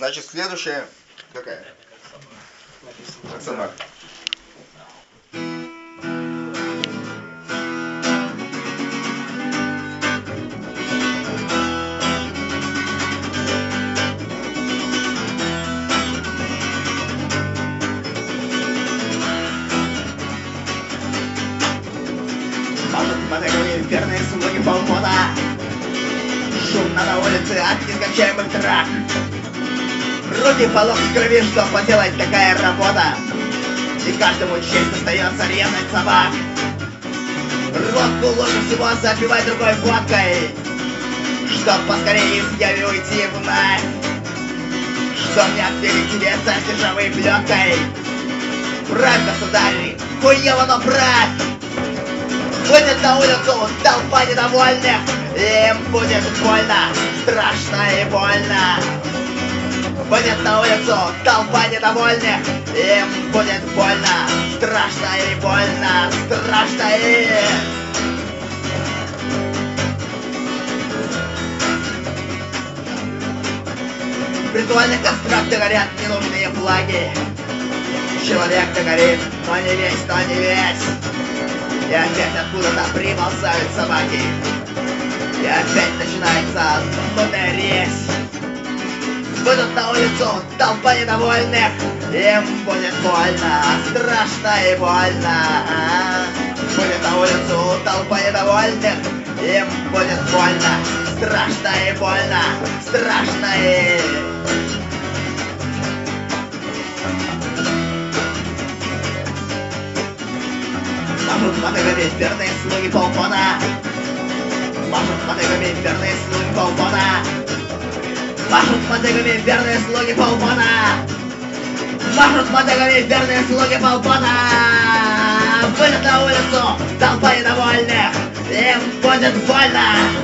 Значит, следующая какая? Аксамак. Верные слуги полгода Шумно на улице от нескончаемых драк Руки полох крови, что поделать такая работа. И каждому честь остается ревность собак Водку лучше всего запивать другой водкой Чтоб поскорее из яви уйти вновь Чтоб не отбили тебе за державой пленкой Правь, государь, хуево, но правь Выйдет на улицу толпа недовольных. Им будет больно, страшно и больно Выйдет на улицу толпа недовольных Им будет больно, страшно и больно Страшно и... Ритуальных кострах горят ненужные флаги. Человек-то горит, но не весь, но не весь. И опять откуда-то приползают собаки. И опять начинается на улицу толпа недовольных Им будет больно, страшно и больно а? Будет на улицу толпа недовольных Им будет больно, страшно и больно Страшно и... Машут мотыгами верные слуги полгода Машут мотыгами верные слуги полгода Машут мотыгами верные слуги полгода Машут мотыгами верные слуги полгода Выйдут на улицу толпа недовольных. Им будет больно